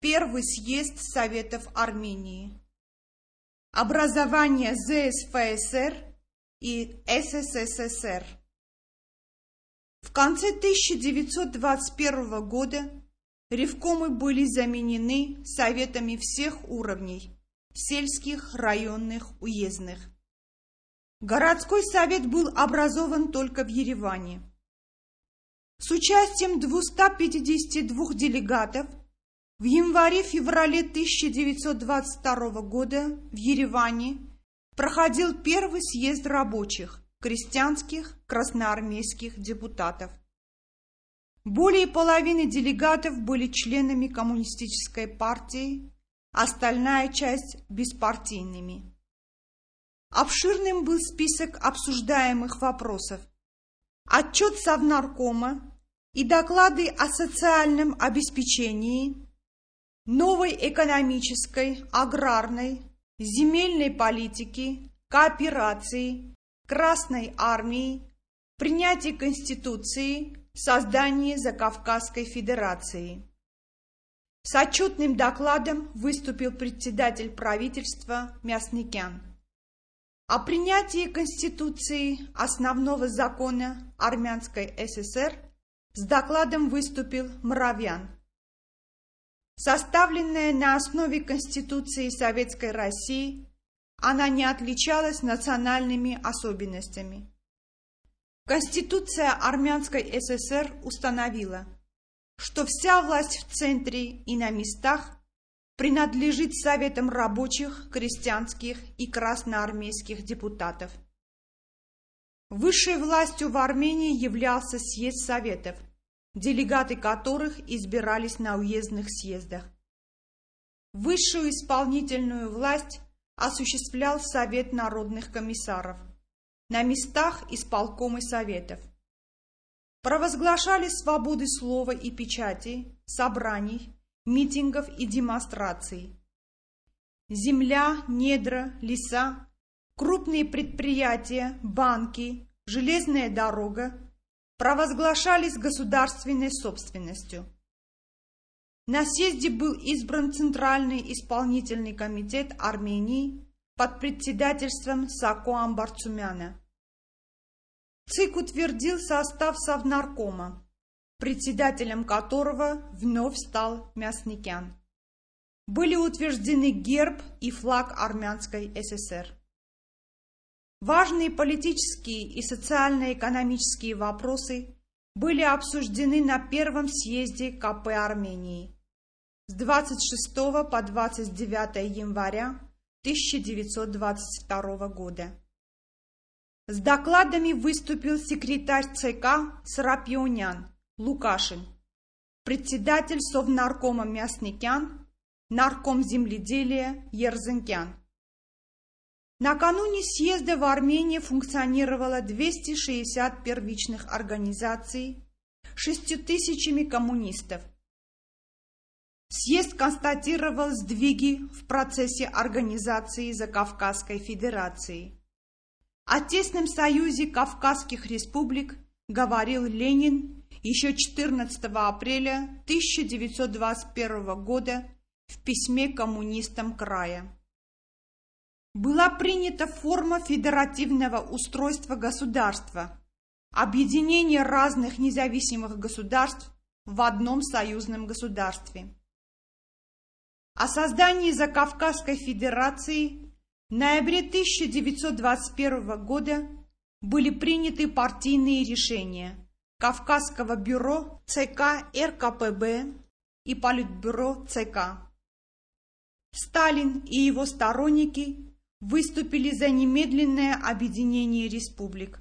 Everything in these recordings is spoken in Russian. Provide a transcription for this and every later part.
Первый съезд Советов Армении. Образование ЗСФСР и СССР. В конце 1921 года ревкомы были заменены советами всех уровней – сельских, районных, уездных. Городской совет был образован только в Ереване. С участием 252 делегатов в январе-феврале 1922 года в Ереване проходил первый съезд рабочих, крестьянских, красноармейских депутатов. Более половины делегатов были членами коммунистической партии, остальная часть – беспартийными. Обширным был список обсуждаемых вопросов. Отчет Совнаркома и доклады о социальном обеспечении, новой экономической, аграрной, земельной политики, кооперации, Красной армии, принятие Конституции, создание Закавказской Федерации. С отчетным докладом выступил председатель правительства Мясникян. О принятии Конституции, основного закона Армянской ССР, с докладом выступил Муравьян. Составленная на основе Конституции Советской России, она не отличалась национальными особенностями. Конституция Армянской ССР установила, что вся власть в центре и на местах принадлежит Советам рабочих, крестьянских и красноармейских депутатов. Высшей властью в Армении являлся съезд Советов, делегаты которых избирались на уездных съездах. Высшую исполнительную власть осуществлял Совет народных комиссаров, на местах исполкомы Советов. Провозглашали свободы слова и печати, собраний, митингов и демонстраций. Земля, недра, леса, крупные предприятия, банки, железная дорога, провозглашались государственной собственностью. На съезде был избран Центральный исполнительный комитет Армении под председательством Сако Амбарцумяна. ЦИК утвердил состав Совнаркома, председателем которого вновь стал Мясникян. Были утверждены герб и флаг Армянской ССР. Важные политические и социально-экономические вопросы были обсуждены на первом съезде КП Армении с 26 по 29 января 1922 года. С докладами выступил секретарь ЦК Сарапионян Лукашин, председатель Совнаркома Мясникян, нарком земледелия Ерзенкян. Накануне съезда в Армении функционировало 260 первичных организаций, шестью тысячами коммунистов. Съезд констатировал сдвиги в процессе организации Закавказской Федерации. О тесном союзе Кавказских республик говорил Ленин еще 14 апреля 1921 года в письме коммунистам края была принята форма федеративного устройства государства, объединение разных независимых государств в одном союзном государстве. О создании Закавказской Федерации в ноябре 1921 года были приняты партийные решения Кавказского бюро ЦК РКПБ и Политбюро ЦК. Сталин и его сторонники выступили за немедленное объединение республик.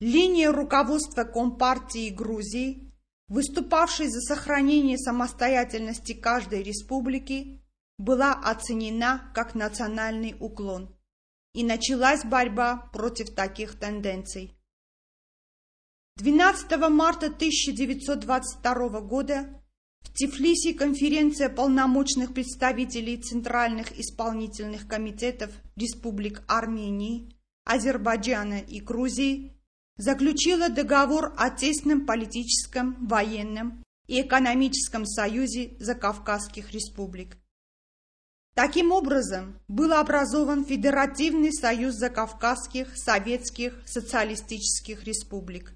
Линия руководства Компартии Грузии, выступавшей за сохранение самостоятельности каждой республики, была оценена как национальный уклон, и началась борьба против таких тенденций. 12 марта 1922 года в Тифлисе конференция полномочных представителей Центральных исполнительных комитетов республик Армении, Азербайджана и Грузии заключила договор о тесном политическом, военном и экономическом союзе Закавказских республик. Таким образом, был образован Федеративный союз Закавказских Советских Социалистических Республик.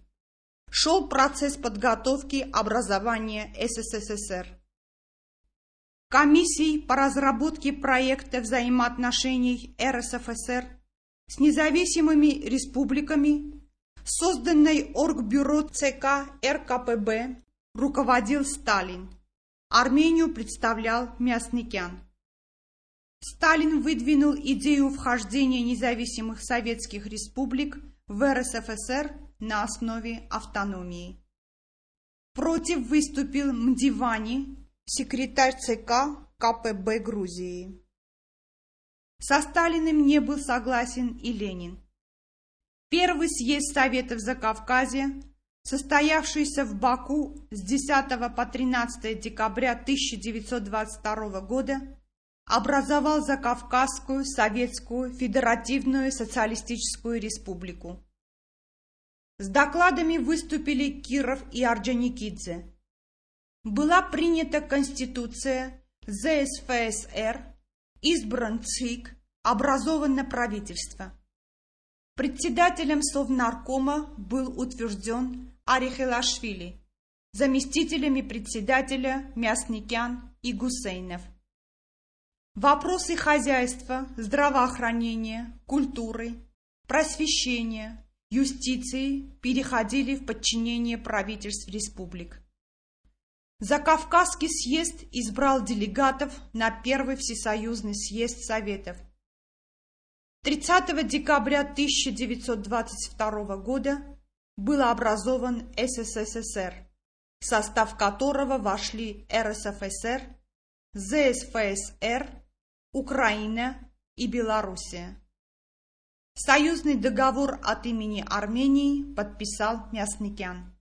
Шел процесс подготовки образования СССР. Комиссией по разработке проекта взаимоотношений РСФСР с независимыми республиками, созданной Оргбюро ЦК РКПБ, руководил Сталин. Армению представлял Мясникян. Сталин выдвинул идею вхождения независимых советских республик в РСФСР на основе автономии. Против выступил Мдивани, секретарь ЦК КПБ Грузии. Со Сталиным не был согласен и Ленин. Первый съезд Советов Закавказья, состоявшийся в Баку с 10 по 13 декабря 1922 года, образовал Закавказскую Советскую Федеративную Социалистическую Республику. С докладами выступили Киров и Орджоникидзе. Была принята Конституция ЗСФСР, избран ЦИК, образовано правительство. Председателем Совнаркома был утвержден Арихелашвили, заместителями председателя Мясникян и Гусейнов. Вопросы хозяйства, здравоохранения, культуры, просвещения, юстиции переходили в подчинение правительств республик. Закавказский съезд избрал делегатов на Первый Всесоюзный съезд Советов. 30 декабря 1922 года был образован СССР, в состав которого вошли РСФСР, ЗСФСР, Украина и Белоруссия. Союзный договор от имени Армении подписал Мясникян.